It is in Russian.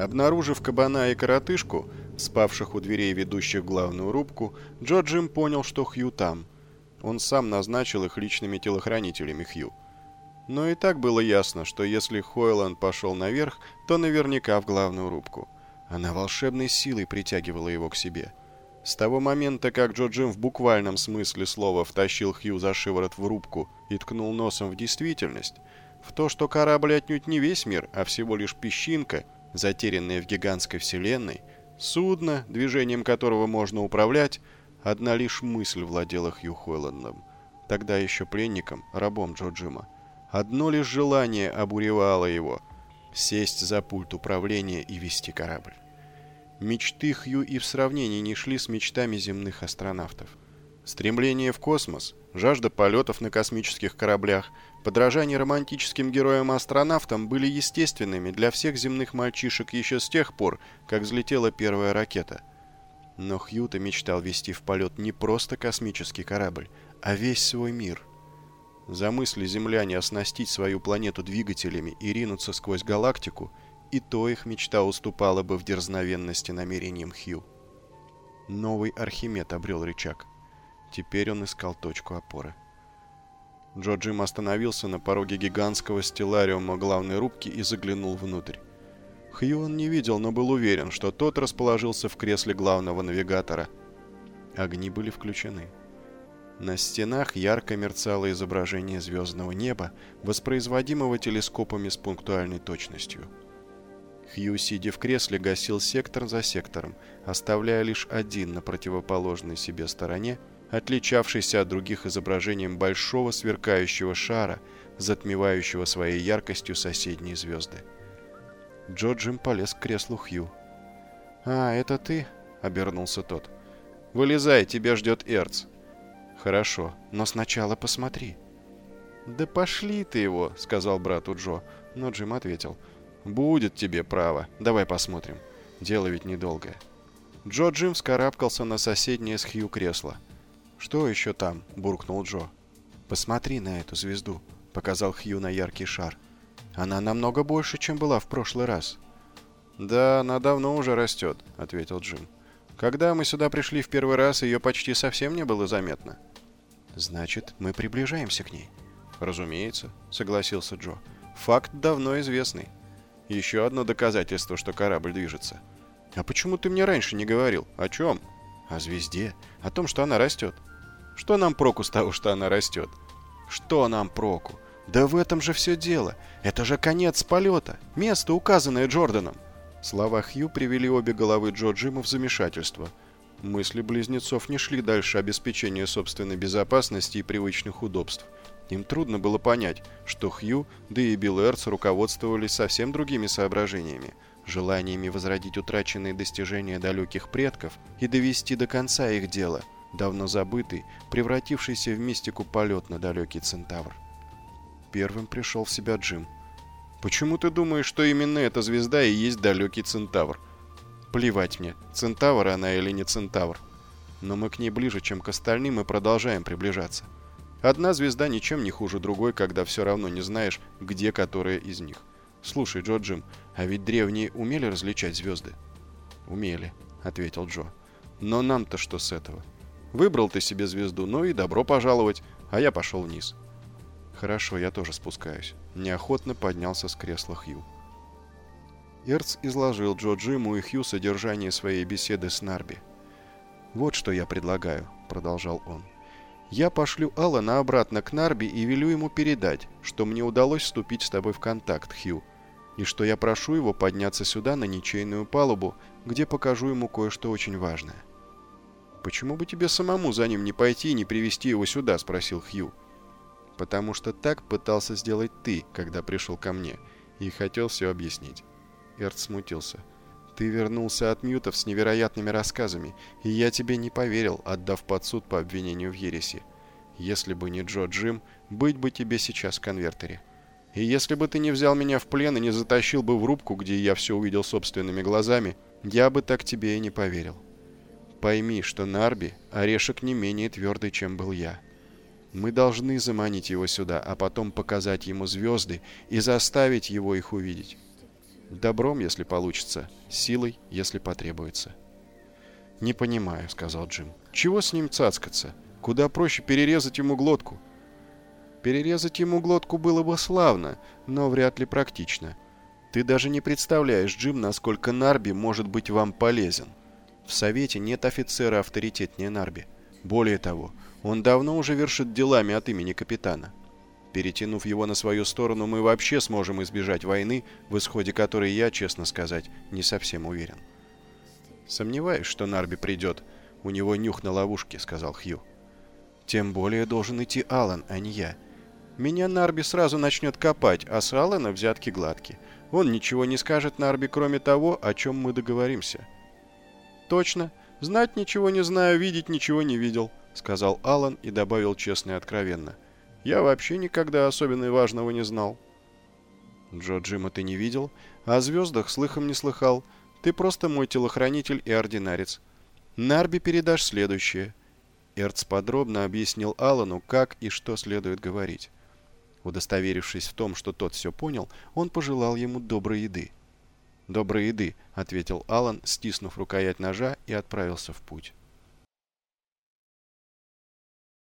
Обнаружив кабана и коротышку, спавших у дверей, ведущих главную рубку, Джо Джим понял, что Хью там. Он сам назначил их личными телохранителями Хью. Но и так было ясно, что если Хойланд пошел наверх, то наверняка в главную рубку. Она волшебной силой притягивала его к себе. С того момента, как Джо Джим в буквальном смысле слова втащил Хью за шиворот в рубку и ткнул носом в действительность, в то, что корабль отнюдь не весь мир, а всего лишь песчинка, затерянная в гигантской вселенной, судно, движением которого можно управлять, одна лишь мысль владела Хью Хойландом, тогда еще пленником, рабом Джо Джима. Одно лишь желание обуревало его — сесть за пульт управления и вести корабль. Мечты Хью и в сравнении не шли с мечтами земных астронавтов. Стремление в космос, жажда полетов на космических кораблях, подражание романтическим героям-астронавтам были естественными для всех земных мальчишек еще с тех пор, как взлетела первая ракета. Но Хью-то мечтал вести в полет не просто космический корабль, а весь свой мир. За мысли земляне оснастить свою планету двигателями и ринуться сквозь галактику, и то их мечта уступала бы в дерзновенности намерениям Хью. Новый Архимед обрел рычаг. Теперь он искал точку опоры. Джо Джим остановился на пороге гигантского стеллариума главной рубки и заглянул внутрь. Хью он не видел, но был уверен, что тот расположился в кресле главного навигатора. Огни были включены. На стенах ярко мерцало изображение звездного неба, воспроизводимого телескопами с пунктуальной точностью. Хью, сидя в кресле, гасил сектор за сектором, оставляя лишь один на противоположной себе стороне отличавшийся от других изображением большого сверкающего шара, затмевающего своей яркостью соседние звезды. Джо Джим полез к креслу Хью. «А, это ты?» — обернулся тот. «Вылезай, тебя ждет Эрц». «Хорошо, но сначала посмотри». «Да пошли ты его», — сказал брату Джо, но Джим ответил. «Будет тебе право. Давай посмотрим. Дело ведь недолгое». Джо Джим вскарабкался на соседнее с Хью кресло. «Что еще там?» – буркнул Джо. «Посмотри на эту звезду», – показал Хью на яркий шар. «Она намного больше, чем была в прошлый раз». «Да, она давно уже растет», — ответил Джим. «Когда мы сюда пришли в первый раз, ее почти совсем не было заметно». «Значит, мы приближаемся к ней». «Разумеется», — согласился Джо. «Факт давно известный. Еще одно доказательство, что корабль движется». «А почему ты мне раньше не говорил? О чем?» «О звезде. О том, что она растет». Что нам проку с того, что она растет? Что нам проку? Да в этом же все дело. Это же конец полета. Место, указанное Джорданом. Слова Хью привели обе головы Джо Джима в замешательство. Мысли близнецов не шли дальше обеспечения собственной безопасности и привычных удобств. Им трудно было понять, что Хью, да и Билл Эрц руководствовались совсем другими соображениями, желаниями возродить утраченные достижения далеких предков и довести до конца их дело – давно забытый, превратившийся в мистику полет на далекий Центавр. Первым пришел в себя Джим. «Почему ты думаешь, что именно эта звезда и есть далекий Центавр?» «Плевать мне, Центавр она или не Центавр. Но мы к ней ближе, чем к остальным, и продолжаем приближаться. Одна звезда ничем не хуже другой, когда все равно не знаешь, где которая из них. Слушай, Джо Джим, а ведь древние умели различать звезды?» «Умели», — ответил Джо. «Но нам-то что с этого?» Выбрал ты себе звезду, ну и добро пожаловать, а я пошел вниз. Хорошо, я тоже спускаюсь. Неохотно поднялся с кресла Хью. Эрц изложил Джо Джиму и Хью содержание своей беседы с Нарби. «Вот что я предлагаю», — продолжал он. «Я пошлю Алана обратно к Нарби и велю ему передать, что мне удалось вступить с тобой в контакт, Хью, и что я прошу его подняться сюда на ничейную палубу, где покажу ему кое-что очень важное». «Почему бы тебе самому за ним не пойти и не привести его сюда?» – спросил Хью. «Потому что так пытался сделать ты, когда пришел ко мне, и хотел все объяснить». Эрт смутился. «Ты вернулся от мютов с невероятными рассказами, и я тебе не поверил, отдав под суд по обвинению в ереси. Если бы не Джо Джим, быть бы тебе сейчас в конвертере. И если бы ты не взял меня в плен и не затащил бы в рубку, где я все увидел собственными глазами, я бы так тебе и не поверил». Пойми, что Нарби – орешек не менее твердый, чем был я. Мы должны заманить его сюда, а потом показать ему звезды и заставить его их увидеть. Добром, если получится, силой, если потребуется. «Не понимаю», — сказал Джим. «Чего с ним цацкаться? Куда проще перерезать ему глотку?» «Перерезать ему глотку было бы славно, но вряд ли практично. Ты даже не представляешь, Джим, насколько Нарби может быть вам полезен. В Совете нет офицера авторитетнее Нарби. Более того, он давно уже вершит делами от имени капитана. Перетянув его на свою сторону, мы вообще сможем избежать войны, в исходе которой я, честно сказать, не совсем уверен. «Сомневаюсь, что Нарби придет. У него нюх на ловушке», — сказал Хью. «Тем более должен идти Алан, а не я. Меня Нарби сразу начнет копать, а с Алана взятки гладкие. Он ничего не скажет Нарби, кроме того, о чем мы договоримся». «Точно. Знать ничего не знаю, видеть ничего не видел», — сказал Алан и добавил честно и откровенно. «Я вообще никогда особенно важного не знал». «Джо Джима ты не видел? О звездах слыхом не слыхал. Ты просто мой телохранитель и ординарец. Нарби передашь следующее». Эрц подробно объяснил Алану, как и что следует говорить. Удостоверившись в том, что тот все понял, он пожелал ему доброй еды. «Доброй еды», — ответил Алан, стиснув рукоять ножа и отправился в путь.